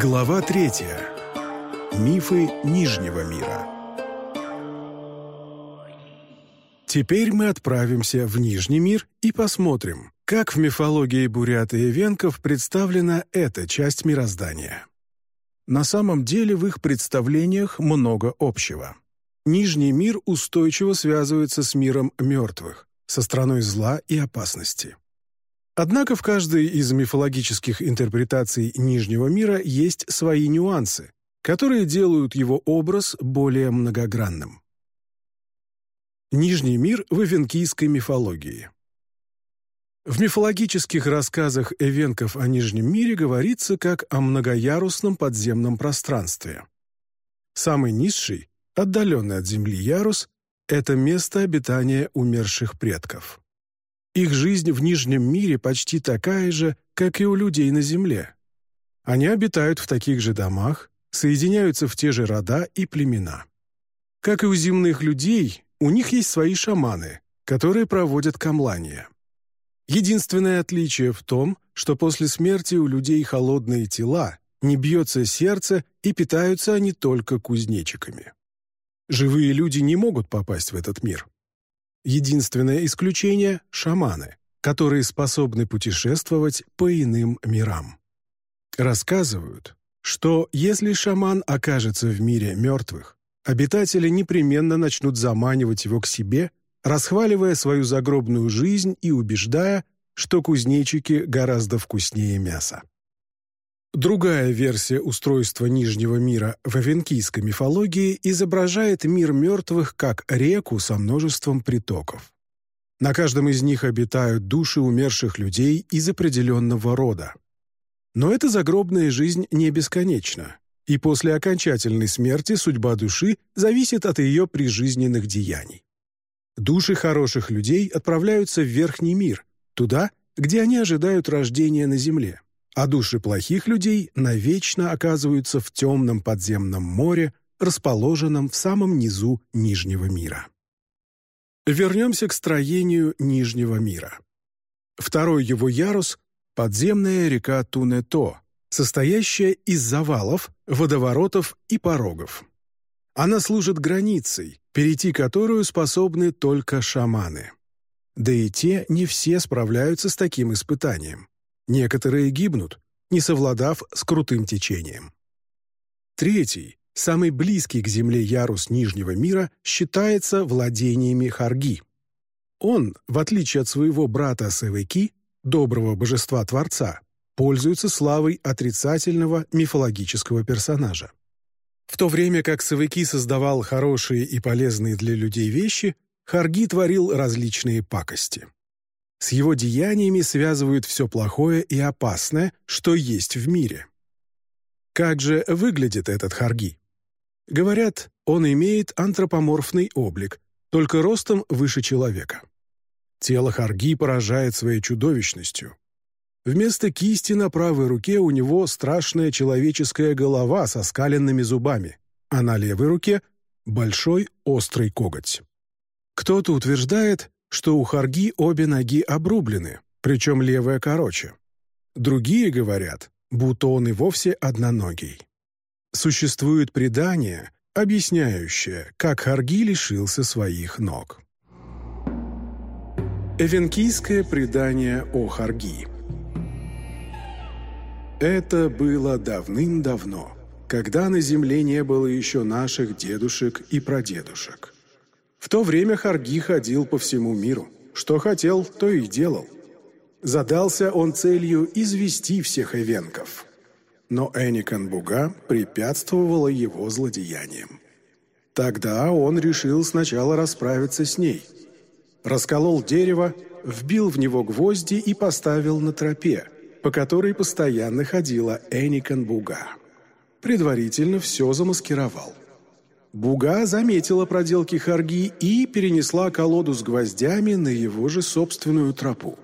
Глава третья. Мифы Нижнего мира. Теперь мы отправимся в Нижний мир и посмотрим, как в мифологии бурят и венков представлена эта часть мироздания. На самом деле в их представлениях много общего. Нижний мир устойчиво связывается с миром мертвых, со страной зла и опасности. Однако в каждой из мифологических интерпретаций Нижнего мира есть свои нюансы, которые делают его образ более многогранным. Нижний мир в эвенкийской мифологии В мифологических рассказах эвенков о Нижнем мире говорится как о многоярусном подземном пространстве. Самый низший, отдаленный от Земли ярус — это место обитания умерших предков. Их жизнь в Нижнем мире почти такая же, как и у людей на Земле. Они обитают в таких же домах, соединяются в те же рода и племена. Как и у земных людей, у них есть свои шаманы, которые проводят камлания. Единственное отличие в том, что после смерти у людей холодные тела, не бьется сердце и питаются они только кузнечиками. Живые люди не могут попасть в этот мир. Единственное исключение — шаманы, которые способны путешествовать по иным мирам. Рассказывают, что если шаман окажется в мире мертвых, обитатели непременно начнут заманивать его к себе, расхваливая свою загробную жизнь и убеждая, что кузнечики гораздо вкуснее мяса. Другая версия устройства Нижнего мира в авенкийской мифологии изображает мир мертвых как реку со множеством притоков. На каждом из них обитают души умерших людей из определенного рода. Но эта загробная жизнь не бесконечна, и после окончательной смерти судьба души зависит от ее прижизненных деяний. Души хороших людей отправляются в верхний мир, туда, где они ожидают рождения на земле а души плохих людей навечно оказываются в темном подземном море, расположенном в самом низу Нижнего мира. Вернемся к строению Нижнего мира. Второй его ярус — подземная река Тунето, состоящая из завалов, водоворотов и порогов. Она служит границей, перейти которую способны только шаманы. Да и те не все справляются с таким испытанием. Некоторые гибнут, не совладав с крутым течением. Третий, самый близкий к Земле ярус Нижнего мира, считается владениями Харги. Он, в отличие от своего брата Севеки, доброго божества-творца, пользуется славой отрицательного мифологического персонажа. В то время как Савыки создавал хорошие и полезные для людей вещи, Харги творил различные пакости. С его деяниями связывают все плохое и опасное, что есть в мире. Как же выглядит этот Харги? Говорят, он имеет антропоморфный облик, только ростом выше человека. Тело Харги поражает своей чудовищностью. Вместо кисти на правой руке у него страшная человеческая голова со скаленными зубами, а на левой руке — большой острый коготь. Кто-то утверждает, что у Харги обе ноги обрублены, причем левая короче. Другие говорят, будто он и вовсе одноногий. Существует предание, объясняющее, как Харги лишился своих ног. Эвенкийское предание о Харги Это было давным-давно, когда на земле не было еще наших дедушек и прадедушек. В то время Харги ходил по всему миру. Что хотел, то и делал. Задался он целью извести всех эвенков. Но Эникон Буга препятствовала его злодеяниям. Тогда он решил сначала расправиться с ней. Расколол дерево, вбил в него гвозди и поставил на тропе, по которой постоянно ходила Эникон Буга. Предварительно все замаскировал. Буга заметила проделки Харги и перенесла колоду с гвоздями на его же собственную тропу.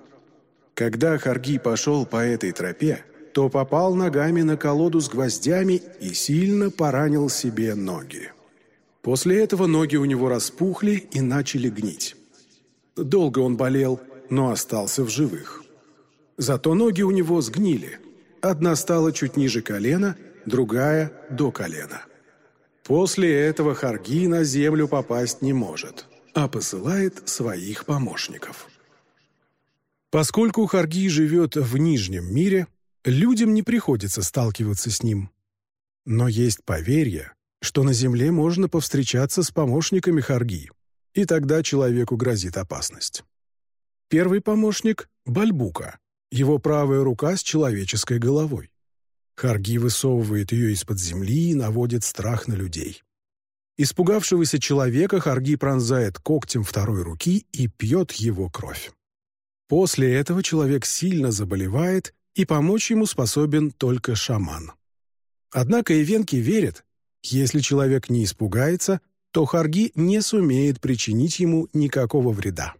Когда Харги пошел по этой тропе, то попал ногами на колоду с гвоздями и сильно поранил себе ноги. После этого ноги у него распухли и начали гнить. Долго он болел, но остался в живых. Зато ноги у него сгнили. Одна стала чуть ниже колена, другая – до колена. После этого Харги на землю попасть не может, а посылает своих помощников. Поскольку Харги живет в Нижнем мире, людям не приходится сталкиваться с ним. Но есть поверье, что на Земле можно повстречаться с помощниками Харги, и тогда человеку грозит опасность. Первый помощник — Бальбука, его правая рука с человеческой головой. Харги высовывает ее из-под земли и наводит страх на людей. Испугавшегося человека Харги пронзает когтем второй руки и пьет его кровь. После этого человек сильно заболевает, и помочь ему способен только шаман. Однако ивенки верят, если человек не испугается, то Харги не сумеет причинить ему никакого вреда.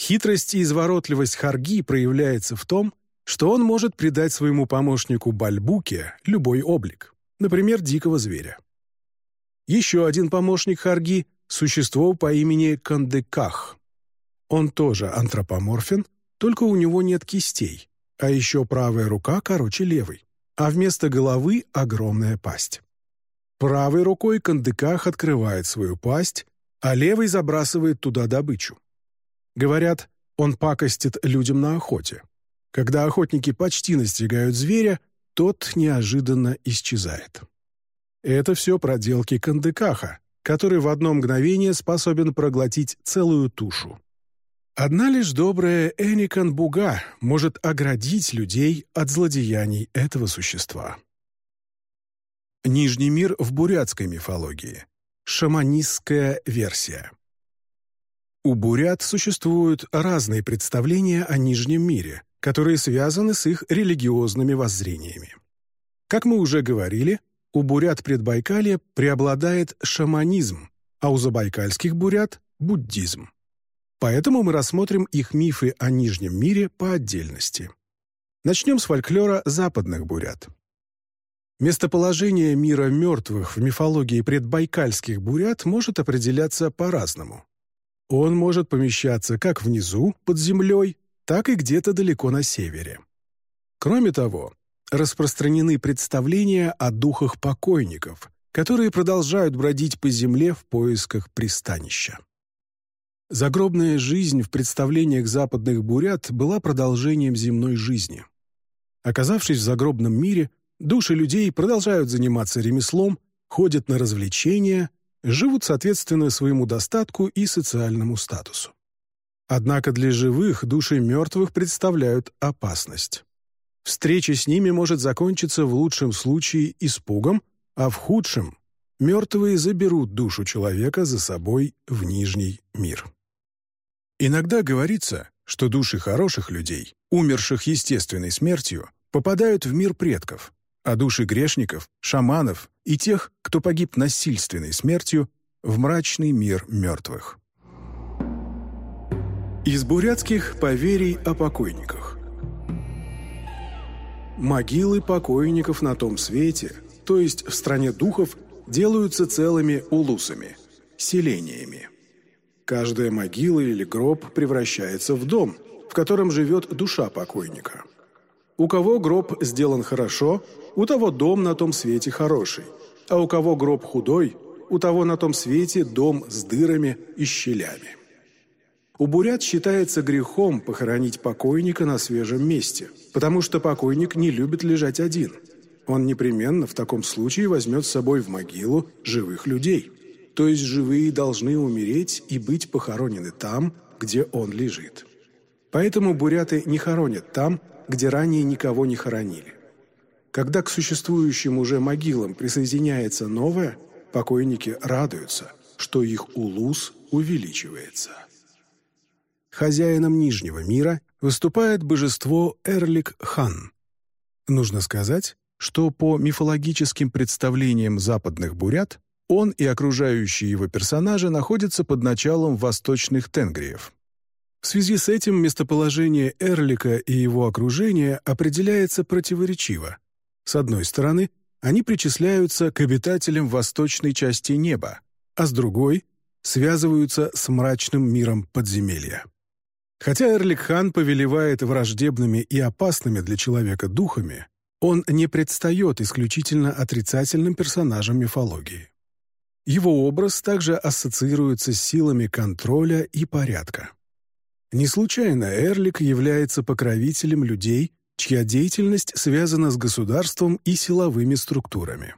Хитрость и изворотливость Харги проявляется в том, что он может придать своему помощнику Бальбуке любой облик, например, дикого зверя. Еще один помощник Харги – существо по имени Кандеках. Он тоже антропоморфен, только у него нет кистей, а еще правая рука короче левой, а вместо головы огромная пасть. Правой рукой Кандеках открывает свою пасть, а левой забрасывает туда добычу. Говорят, он пакостит людям на охоте. Когда охотники почти настигают зверя, тот неожиданно исчезает. Это все проделки Кандекаха, который в одно мгновение способен проглотить целую тушу. Одна лишь добрая Эникан Буга может оградить людей от злодеяний этого существа. Нижний мир в бурятской мифологии. Шаманистская версия. У бурят существуют разные представления о Нижнем мире, которые связаны с их религиозными воззрениями. Как мы уже говорили, у бурят Предбайкалья преобладает шаманизм, а у забайкальских бурят – буддизм. Поэтому мы рассмотрим их мифы о Нижнем мире по отдельности. Начнем с фольклора западных бурят. Местоположение мира мертвых в мифологии предбайкальских бурят может определяться по-разному. Он может помещаться как внизу, под землей, так и где-то далеко на севере. Кроме того, распространены представления о духах покойников, которые продолжают бродить по земле в поисках пристанища. Загробная жизнь в представлениях западных бурят была продолжением земной жизни. Оказавшись в загробном мире, души людей продолжают заниматься ремеслом, ходят на развлечения, живут соответственно своему достатку и социальному статусу. Однако для живых души мертвых представляют опасность. Встреча с ними может закончиться в лучшем случае испугом, а в худшем – мертвые заберут душу человека за собой в Нижний мир. Иногда говорится, что души хороших людей, умерших естественной смертью, попадают в мир предков, а души грешников, шаманов и тех, кто погиб насильственной смертью, в мрачный мир мертвых. Из бурятских поверий о покойниках. Могилы покойников на том свете, то есть в стране духов, делаются целыми улусами, селениями. Каждая могила или гроб превращается в дом, в котором живет душа покойника. У кого гроб сделан хорошо, у того дом на том свете хороший, а у кого гроб худой, у того на том свете дом с дырами и щелями. У бурят считается грехом похоронить покойника на свежем месте, потому что покойник не любит лежать один. Он непременно в таком случае возьмет с собой в могилу живых людей. То есть живые должны умереть и быть похоронены там, где он лежит. Поэтому буряты не хоронят там, где ранее никого не хоронили. Когда к существующим уже могилам присоединяется новое, покойники радуются, что их улус увеличивается. Хозяином Нижнего мира выступает божество Эрлик-хан. Нужно сказать, что по мифологическим представлениям западных бурят он и окружающие его персонажи находятся под началом восточных тенгриев. В связи с этим местоположение Эрлика и его окружения определяется противоречиво. С одной стороны, они причисляются к обитателям восточной части неба, а с другой — связываются с мрачным миром подземелья. Хотя Эрлик-хан повелевает враждебными и опасными для человека духами, Он не предстает исключительно отрицательным персонажем мифологии. Его образ также ассоциируется с силами контроля и порядка. Не случайно Эрлик является покровителем людей, чья деятельность связана с государством и силовыми структурами.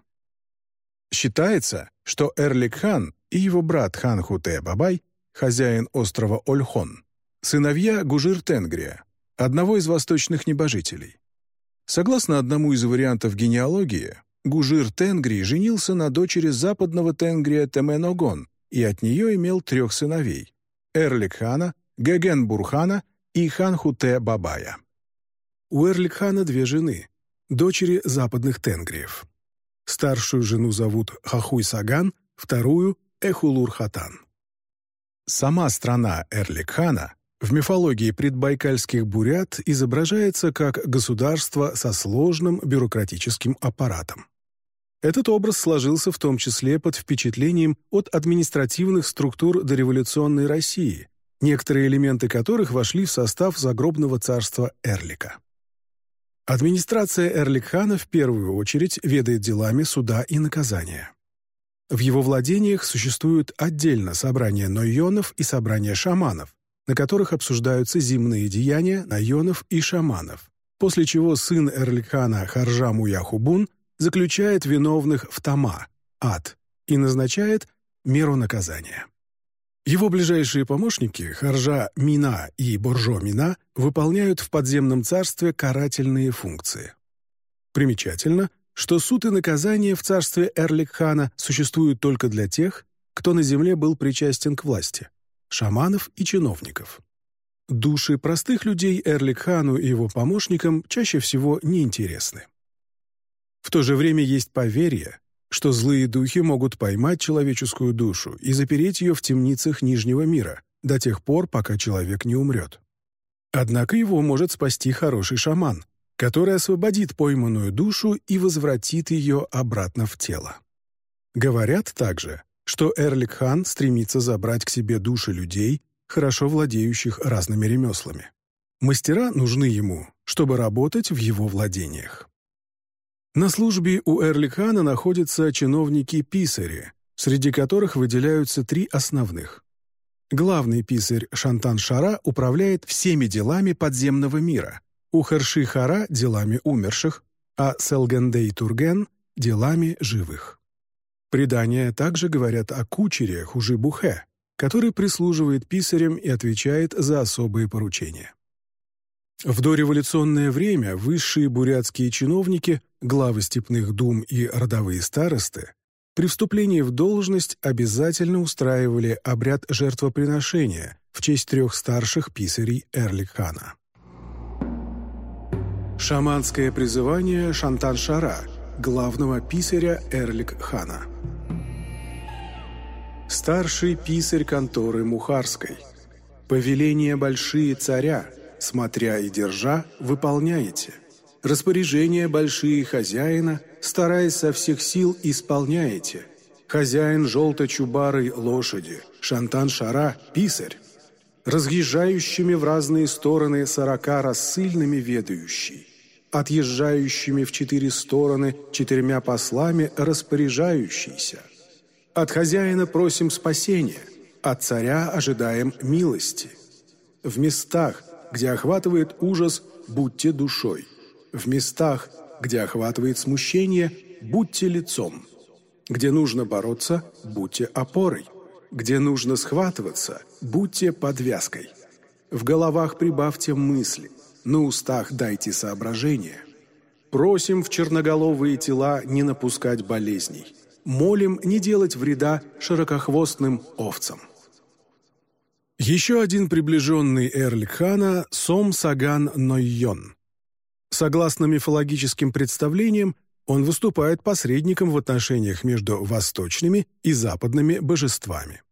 Считается, что Эрлик-хан и его брат хан Хуте Бабай, хозяин острова Ольхон, сыновья Гужир-Тенгрия, одного из восточных небожителей. Согласно одному из вариантов генеалогии, Гужир Тенгри женился на дочери западного Тенгрия Теменогон и от нее имел трех сыновей – Эрлик-хана, Геген-бурхана и Хан-Хуте Бабая. У Эрлик-хана две жены – дочери западных Тенгриев. Старшую жену зовут Хахуй-Саган, вторую – Эхулур-Хатан. Сама страна Эрлик-хана в мифологии предбайкальских бурят изображается как государство со сложным бюрократическим аппаратом. Этот образ сложился в том числе под впечатлением от административных структур дореволюционной России, некоторые элементы которых вошли в состав загробного царства Эрлика. Администрация Эрликхана в первую очередь ведает делами суда и наказания. В его владениях существуют отдельно собрания нойонов и собрания шаманов, на которых обсуждаются зимные деяния найонов и шаманов, после чего сын Эрликхана Харжа Муяхубун заключает виновных в тама, ад, и назначает меру наказания. Его ближайшие помощники, Харжа Мина и Боржо Мина, выполняют в подземном царстве карательные функции. Примечательно, что суд и наказание в царстве Эрликхана существуют только для тех, кто на земле был причастен к власти – шаманов и чиновников. Души простых людей Эрликхану и его помощникам чаще всего неинтересны. В то же время есть поверье, что злые духи могут поймать человеческую душу и запереть ее в темницах Нижнего мира до тех пор, пока человек не умрет. Однако его может спасти хороший шаман, который освободит пойманную душу и возвратит ее обратно в тело. Говорят также, что Эрлик-хан стремится забрать к себе души людей, хорошо владеющих разными ремеслами. Мастера нужны ему, чтобы работать в его владениях. На службе у Эрлик-хана находятся чиновники-писари, среди которых выделяются три основных. Главный писарь Шантан-Шара управляет всеми делами подземного мира, у Харши-Хара – делами умерших, а Селгендей-Турген – делами живых. Предания также говорят о кучере Хужи-Бухе, который прислуживает писарям и отвечает за особые поручения. В дореволюционное время высшие бурятские чиновники, главы степных дум и родовые старосты при вступлении в должность обязательно устраивали обряд жертвоприношения в честь трех старших писарей Эрликхана. Шаманское призывание Шантан-Шара – главного писаря Эрлик-хана. Старший писарь конторы Мухарской. Повеления большие царя, смотря и держа, выполняете. Распоряжения большие хозяина, стараясь со всех сил, исполняете. Хозяин желто-чубарой лошади, Шантан-Шара, писарь. Разъезжающими в разные стороны сорока рассыльными ведающий отъезжающими в четыре стороны четырьмя послами распоряжающийся. От хозяина просим спасения, от царя ожидаем милости. В местах, где охватывает ужас, будьте душой. В местах, где охватывает смущение, будьте лицом. Где нужно бороться, будьте опорой. Где нужно схватываться, будьте подвязкой. В головах прибавьте мысли – на устах дайте соображения. Просим в черноголовые тела не напускать болезней. Молим не делать вреда широкохвостным овцам. Еще один приближенный Эрликхана – Сом Саган Нойон. Согласно мифологическим представлениям, он выступает посредником в отношениях между восточными и западными божествами.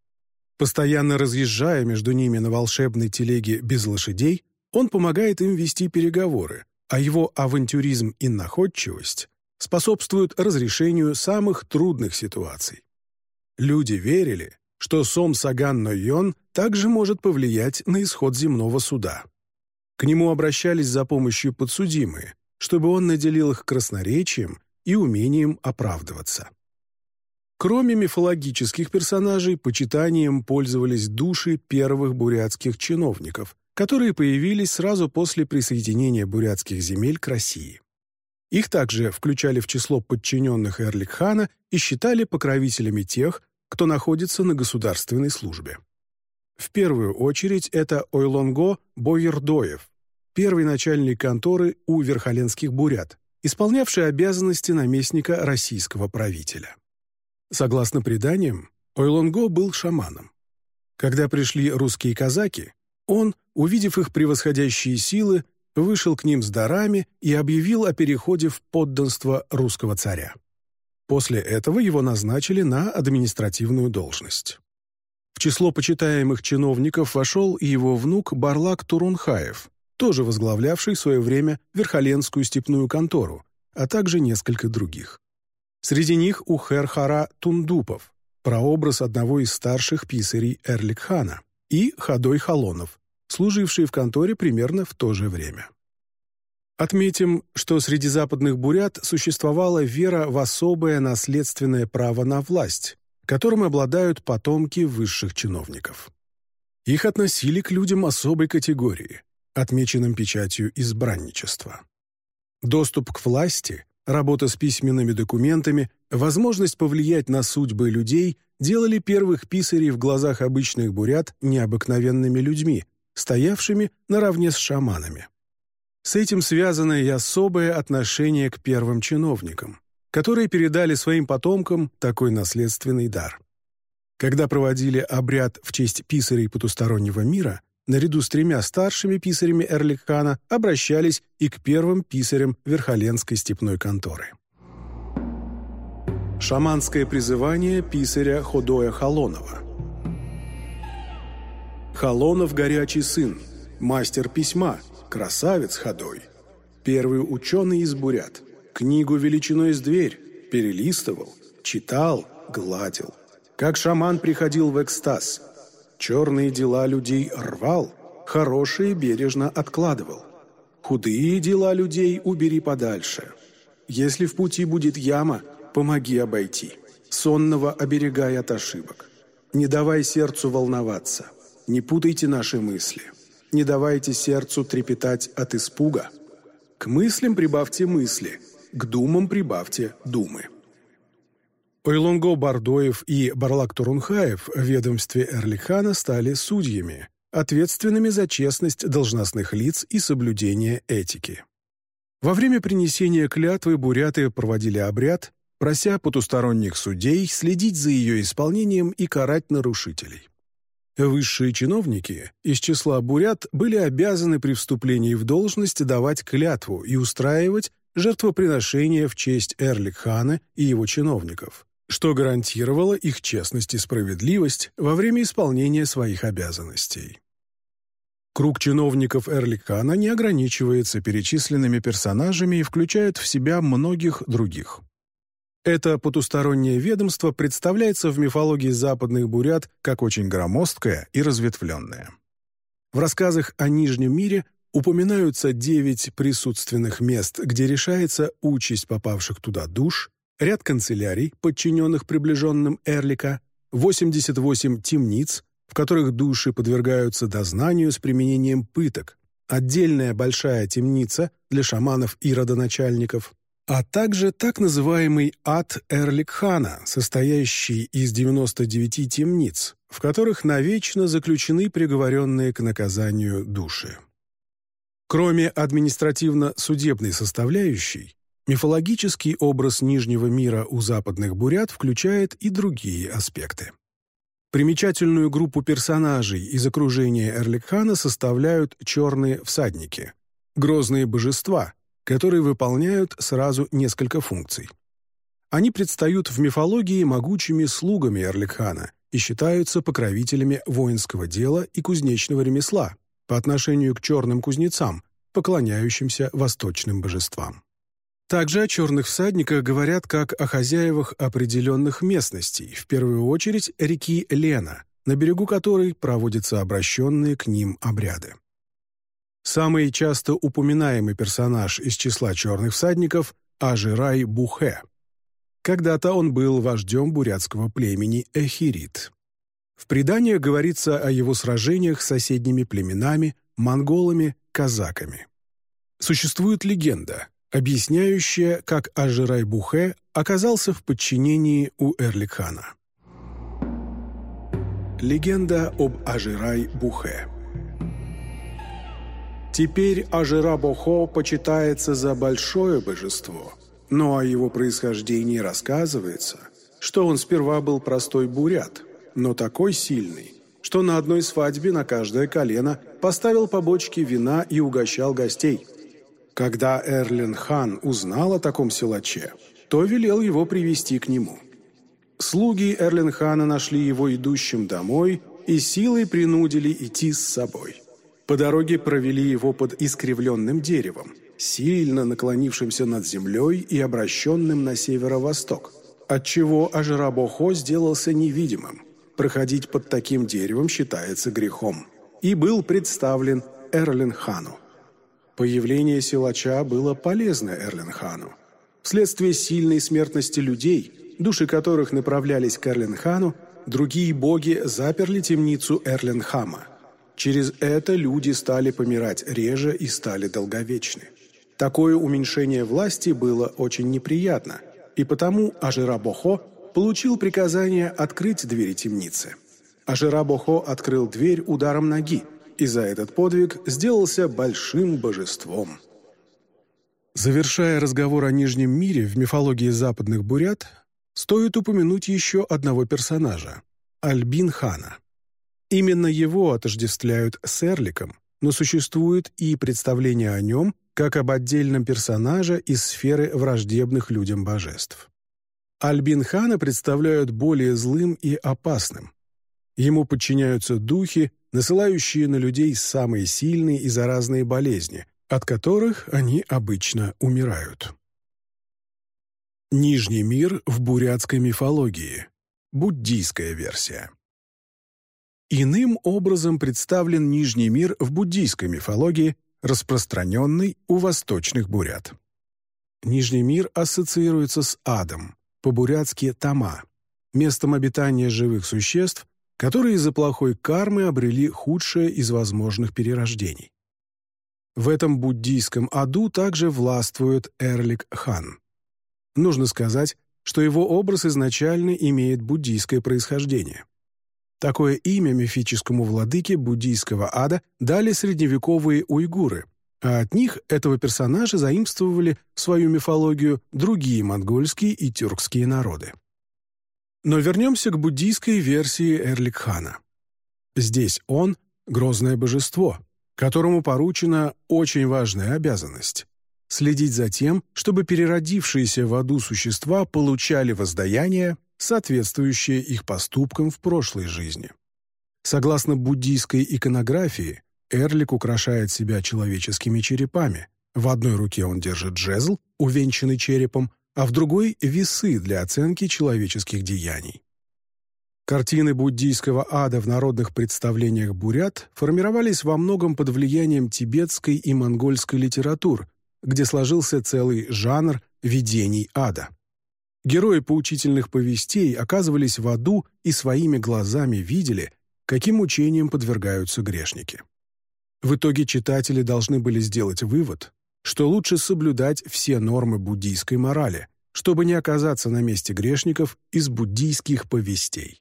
Постоянно разъезжая между ними на волшебной телеге без лошадей, он помогает им вести переговоры, а его авантюризм и находчивость способствуют разрешению самых трудных ситуаций. Люди верили, что Сом Саган Нойон также может повлиять на исход земного суда. К нему обращались за помощью подсудимые, чтобы он наделил их красноречием и умением оправдываться. Кроме мифологических персонажей, почитанием пользовались души первых бурятских чиновников, которые появились сразу после присоединения бурятских земель к России. Их также включали в число подчиненных Эрликхана и считали покровителями тех, кто находится на государственной службе. В первую очередь это Ойлонго Бойердоев, первый начальник конторы у верхоленских бурят, исполнявший обязанности наместника российского правителя. Согласно преданиям, Ойлонго был шаманом. Когда пришли русские казаки, он, увидев их превосходящие силы, вышел к ним с дарами и объявил о переходе в подданство русского царя. После этого его назначили на административную должность. В число почитаемых чиновников вошел и его внук Барлак Турунхаев, тоже возглавлявший в свое время Верхоленскую степную контору, а также несколько других. Среди них Ухер-Хара Тундупов, прообраз одного из старших писарей Эрликхана, и Хадой Халонов, служивший в конторе примерно в то же время. Отметим, что среди западных бурят существовала вера в особое наследственное право на власть, которым обладают потомки высших чиновников. Их относили к людям особой категории, отмеченным печатью избранничества. Доступ к власти Работа с письменными документами, возможность повлиять на судьбы людей делали первых писарей в глазах обычных бурят необыкновенными людьми, стоявшими наравне с шаманами. С этим связано и особое отношение к первым чиновникам, которые передали своим потомкам такой наследственный дар. Когда проводили обряд в честь писарей потустороннего мира, наряду с тремя старшими писарями Эрликхана обращались и к первым писарям Верхоленской степной конторы. Шаманское призывание писаря Ходоя Холонова Холонов – горячий сын, мастер письма, красавец Ходой, первый ученый из бурят, книгу величиной с дверь, перелистывал, читал, гладил. Как шаман приходил в экстаз – Черные дела людей рвал, хорошие бережно откладывал. Худые дела людей убери подальше. Если в пути будет яма, помоги обойти. Сонного оберегай от ошибок. Не давай сердцу волноваться. Не путайте наши мысли. Не давайте сердцу трепетать от испуга. К мыслям прибавьте мысли, к думам прибавьте думы. Ойлонго Бардоев и Барлак Турунхаев в ведомстве Эрлихана стали судьями, ответственными за честность должностных лиц и соблюдение этики. Во время принесения клятвы буряты проводили обряд, прося потусторонних судей следить за ее исполнением и карать нарушителей. Высшие чиновники из числа бурят были обязаны при вступлении в должность давать клятву и устраивать жертвоприношения в честь Эрликхана и его чиновников что гарантировало их честность и справедливость во время исполнения своих обязанностей. Круг чиновников Эрликана не ограничивается перечисленными персонажами и включает в себя многих других. Это потустороннее ведомство представляется в мифологии западных бурят как очень громоздкое и разветвленное. В рассказах о Нижнем мире упоминаются девять присутственных мест, где решается участь попавших туда душ, ряд канцелярий, подчиненных приближенным Эрлика, 88 темниц, в которых души подвергаются дознанию с применением пыток, отдельная большая темница для шаманов и родоначальников, а также так называемый ад Эрликхана, состоящий из 99 темниц, в которых навечно заключены приговоренные к наказанию души. Кроме административно-судебной составляющей, Мифологический образ Нижнего мира у западных бурят включает и другие аспекты. Примечательную группу персонажей из окружения Эрликхана составляют черные всадники, грозные божества, которые выполняют сразу несколько функций. Они предстают в мифологии могучими слугами Эрликхана и считаются покровителями воинского дела и кузнечного ремесла по отношению к черным кузнецам, поклоняющимся восточным божествам. Также о черных всадниках говорят как о хозяевах определенных местностей, в первую очередь реки Лена, на берегу которой проводятся обращенные к ним обряды. Самый часто упоминаемый персонаж из числа черных всадников – Ажирай Бухе. Когда-то он был вождем бурятского племени Эхирит. В преданиях говорится о его сражениях с соседними племенами, монголами, казаками. Существует легенда, объясняющая, как Ажирай Бухе оказался в подчинении у Эрликхана. Легенда об Ажирай Бухе Теперь Ажира Бохо почитается за большое божество, но о его происхождении рассказывается, что он сперва был простой бурят, но такой сильный, что на одной свадьбе на каждое колено поставил по бочке вина и угощал гостей. Когда Эрлин хан узнал о таком силаче, то велел его привести к нему. Слуги Эрлин хана нашли его идущим домой и силой принудили идти с собой. По дороге провели его под искривленным деревом, сильно наклонившимся над землей и обращенным на северо-восток, отчего Ажирабохо сделался невидимым. Проходить под таким деревом считается грехом. И был представлен Эрлинхану. Появление силача было полезно Эрлинхану. Вследствие сильной смертности людей, души которых направлялись к Эрлинхану, другие боги заперли темницу Эрлинхама – Через это люди стали помирать реже и стали долговечны. Такое уменьшение власти было очень неприятно, и потому Ажирабохо получил приказание открыть двери темницы. Ажирабохо открыл дверь ударом ноги, и за этот подвиг сделался большим божеством. Завершая разговор о Нижнем мире в мифологии западных бурят, стоит упомянуть еще одного персонажа – Альбин Хана – Именно его отождествляют с Эрликом, но существует и представление о нем как об отдельном персонаже из сферы враждебных людям божеств. Альбинхана представляют более злым и опасным. Ему подчиняются духи, насылающие на людей самые сильные и заразные болезни, от которых они обычно умирают. Нижний мир в бурятской мифологии. Буддийская версия. Иным образом представлен Нижний мир в буддийской мифологии, распространенный у восточных бурят. Нижний мир ассоциируется с адом, по-бурятски «тама», местом обитания живых существ, которые из-за плохой кармы обрели худшее из возможных перерождений. В этом буддийском аду также властвует Эрлик-хан. Нужно сказать, что его образ изначально имеет буддийское происхождение. Такое имя мифическому владыке буддийского ада дали средневековые уйгуры, а от них этого персонажа заимствовали в свою мифологию другие монгольские и тюркские народы. Но вернемся к буддийской версии Эрликхана. Здесь он — грозное божество, которому поручена очень важная обязанность — следить за тем, чтобы переродившиеся в аду существа получали воздаяние соответствующее их поступкам в прошлой жизни. Согласно буддийской иконографии, Эрлик украшает себя человеческими черепами. В одной руке он держит жезл, увенчанный черепом, а в другой — весы для оценки человеческих деяний. Картины буддийского ада в народных представлениях бурят формировались во многом под влиянием тибетской и монгольской литератур, где сложился целый жанр видений ада. Герои поучительных повестей оказывались в аду и своими глазами видели, каким мучениям подвергаются грешники. В итоге читатели должны были сделать вывод, что лучше соблюдать все нормы буддийской морали, чтобы не оказаться на месте грешников из буддийских повестей.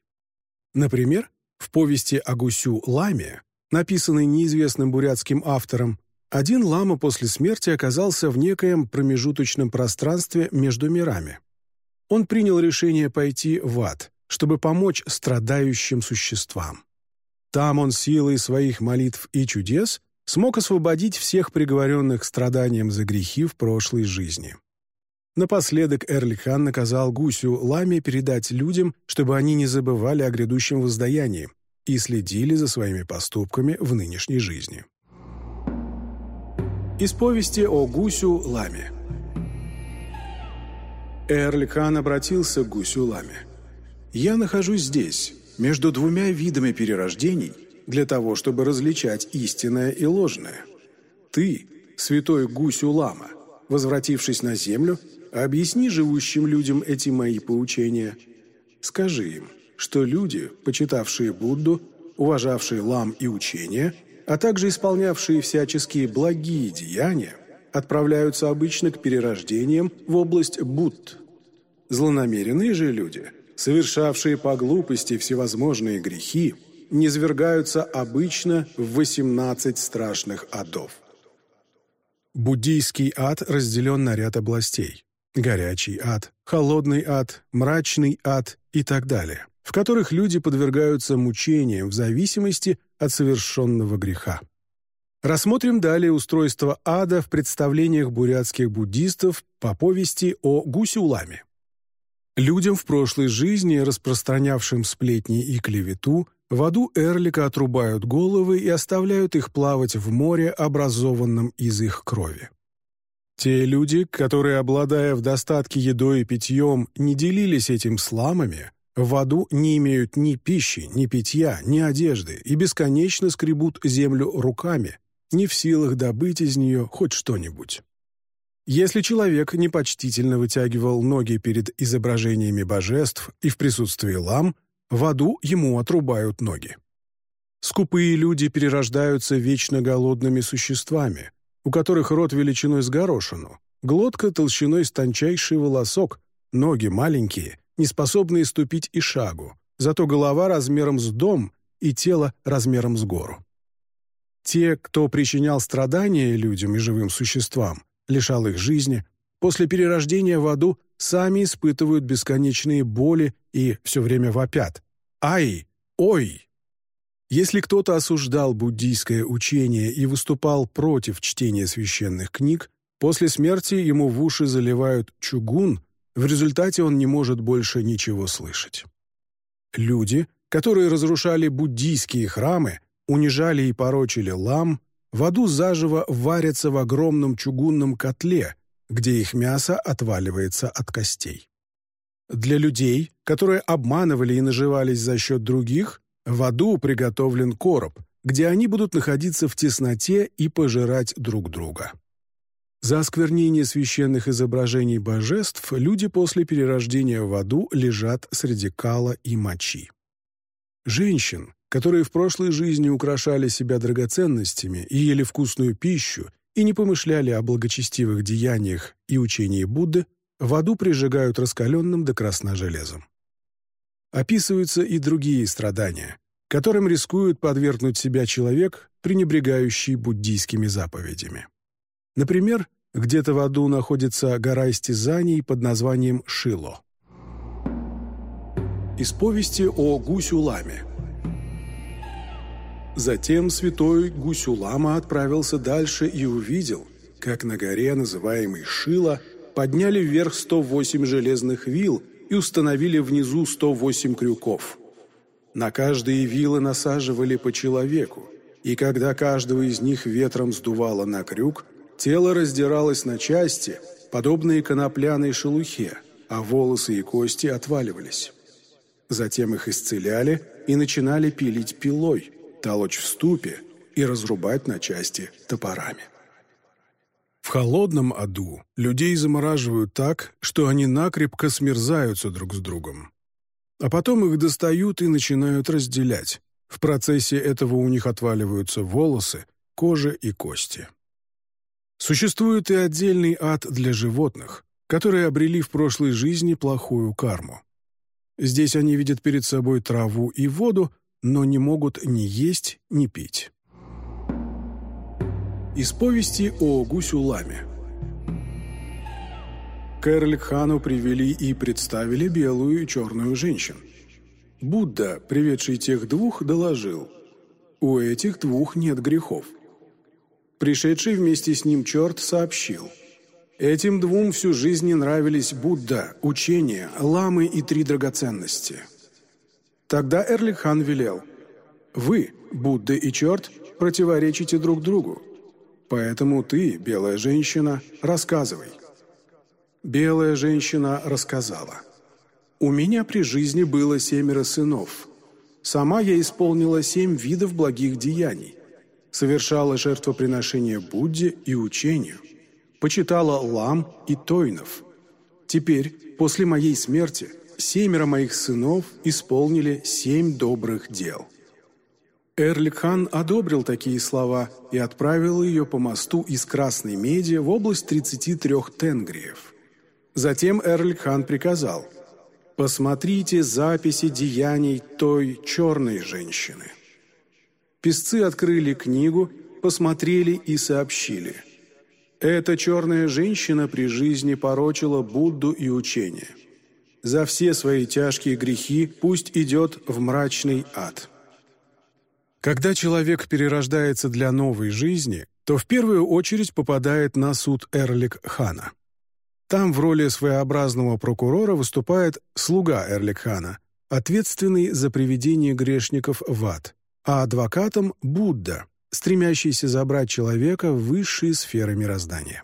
Например, в повести о гусю Ламе, написанной неизвестным бурятским автором, один лама после смерти оказался в некоем промежуточном пространстве между мирами он принял решение пойти в ад, чтобы помочь страдающим существам. Там он силой своих молитв и чудес смог освободить всех приговоренных к страданиям за грехи в прошлой жизни. Напоследок Эрлихан наказал Гусю Ламе передать людям, чтобы они не забывали о грядущем воздаянии и следили за своими поступками в нынешней жизни. Из повести о Гусю Ламе Эрликхан обратился к гусю Ламе. «Я нахожусь здесь, между двумя видами перерождений, для того, чтобы различать истинное и ложное. Ты, святой гусь Улама, возвратившись на землю, объясни живущим людям эти мои поучения. Скажи им, что люди, почитавшие Будду, уважавшие лам и учения, а также исполнявшие всяческие благие деяния, отправляются обычно к перерождениям в область Будд. Злонамеренные же люди, совершавшие по глупости всевозможные грехи, низвергаются обычно в 18 страшных адов. Буддийский ад разделен на ряд областей. Горячий ад, холодный ад, мрачный ад и так далее, в которых люди подвергаются мучениям в зависимости от совершенного греха. Рассмотрим далее устройство ада в представлениях бурятских буддистов по повести о Гусюламе. Людям в прошлой жизни, распространявшим сплетни и клевету, в аду Эрлика отрубают головы и оставляют их плавать в море, образованном из их крови. Те люди, которые, обладая в достатке едой и питьем, не делились этим сламами, в аду не имеют ни пищи, ни питья, ни одежды и бесконечно скребут землю руками, не в силах добыть из нее хоть что-нибудь. Если человек непочтительно вытягивал ноги перед изображениями божеств и в присутствии лам, в аду ему отрубают ноги. Скупые люди перерождаются вечно голодными существами, у которых рот величиной с горошину, глотка толщиной с тончайший волосок, ноги маленькие, не способные ступить и шагу, зато голова размером с дом и тело размером с гору. Те, кто причинял страдания людям и живым существам, лишал их жизни, после перерождения в аду сами испытывают бесконечные боли и все время вопят «Ай! Ой!». Если кто-то осуждал буддийское учение и выступал против чтения священных книг, после смерти ему в уши заливают чугун, в результате он не может больше ничего слышать. Люди, которые разрушали буддийские храмы, унижали и порочили лам, в аду заживо варятся в огромном чугунном котле, где их мясо отваливается от костей. Для людей, которые обманывали и наживались за счет других, в аду приготовлен короб, где они будут находиться в тесноте и пожирать друг друга. За осквернение священных изображений божеств люди после перерождения в аду лежат среди кала и мочи. Женщин, которые в прошлой жизни украшали себя драгоценностями и ели вкусную пищу и не помышляли о благочестивых деяниях и учении Будды, в аду прижигают раскаленным до красна железом. Описываются и другие страдания, которым рискует подвергнуть себя человек, пренебрегающий буддийскими заповедями. Например, где-то в аду находится гора истязаний под названием Шило. Из повести о Гусю-ламе – Затем святой Гусюлама отправился дальше и увидел, как на горе, называемой Шила, подняли вверх 108 железных вил и установили внизу 108 крюков. На каждые вилы насаживали по человеку, и когда каждого из них ветром сдувало на крюк, тело раздиралось на части, подобные конопляной шелухе, а волосы и кости отваливались. Затем их исцеляли и начинали пилить пилой – толочь в ступе и разрубать на части топорами. В холодном аду людей замораживают так, что они накрепко смерзаются друг с другом. А потом их достают и начинают разделять. В процессе этого у них отваливаются волосы, кожа и кости. Существует и отдельный ад для животных, которые обрели в прошлой жизни плохую карму. Здесь они видят перед собой траву и воду, но не могут ни есть, ни пить. Из повести о Гусю-Ламе К Эрликхану привели и представили белую и черную женщин. Будда, приведший тех двух, доложил, «У этих двух нет грехов». Пришедший вместе с ним черт сообщил, «Этим двум всю жизнь не нравились Будда, учение, ламы и три драгоценности». Тогда Эрлихан велел, «Вы, Будда и черт, противоречите друг другу. Поэтому ты, белая женщина, рассказывай». Белая женщина рассказала. «У меня при жизни было семеро сынов. Сама я исполнила семь видов благих деяний. совершала жертвоприношение Будде и учению, почитала лам и тойнов. Теперь, после моей смерти, семеро моих сынов исполнили семь добрых дел». Эрлик-хан одобрил такие слова и отправил ее по мосту из Красной Меди в область 33 тенгриев. Затем Эрлик-хан приказал «Посмотрите записи деяний той черной женщины». Песцы открыли книгу, посмотрели и сообщили. Эта черная женщина при жизни порочила Будду и учение. За все свои тяжкие грехи пусть идет в мрачный ад. Когда человек перерождается для новой жизни, то в первую очередь попадает на суд Эрлик-хана. Там в роли своеобразного прокурора выступает слуга Эрлик-хана, ответственный за приведение грешников в ад, а адвокатом – Будда, стремящийся забрать человека в высшие сферы мироздания.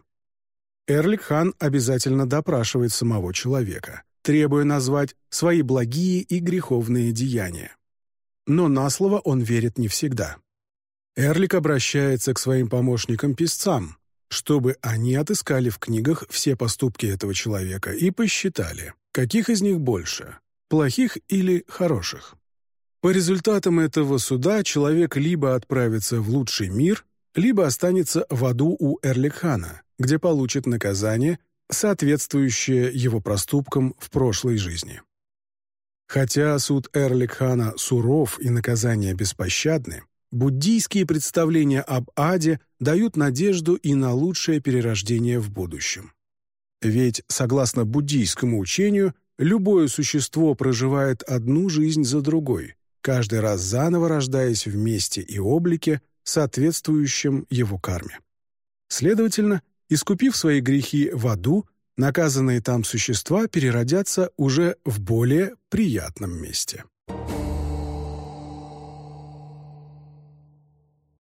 Эрлик-хан обязательно допрашивает самого человека, требуя назвать свои благие и греховные деяния но на слово он верит не всегда. Эрлик обращается к своим помощникам-писцам, чтобы они отыскали в книгах все поступки этого человека и посчитали, каких из них больше – плохих или хороших. По результатам этого суда человек либо отправится в лучший мир, либо останется в аду у Эрликхана, где получит наказание, соответствующее его проступкам в прошлой жизни. Хотя суд Эрликхана суров и наказания беспощадны, буддийские представления об аде дают надежду и на лучшее перерождение в будущем. Ведь, согласно буддийскому учению, любое существо проживает одну жизнь за другой, каждый раз заново рождаясь в месте и облике, соответствующем его карме. Следовательно, искупив свои грехи в аду, наказанные там существа переродятся уже в более приятном месте. Thank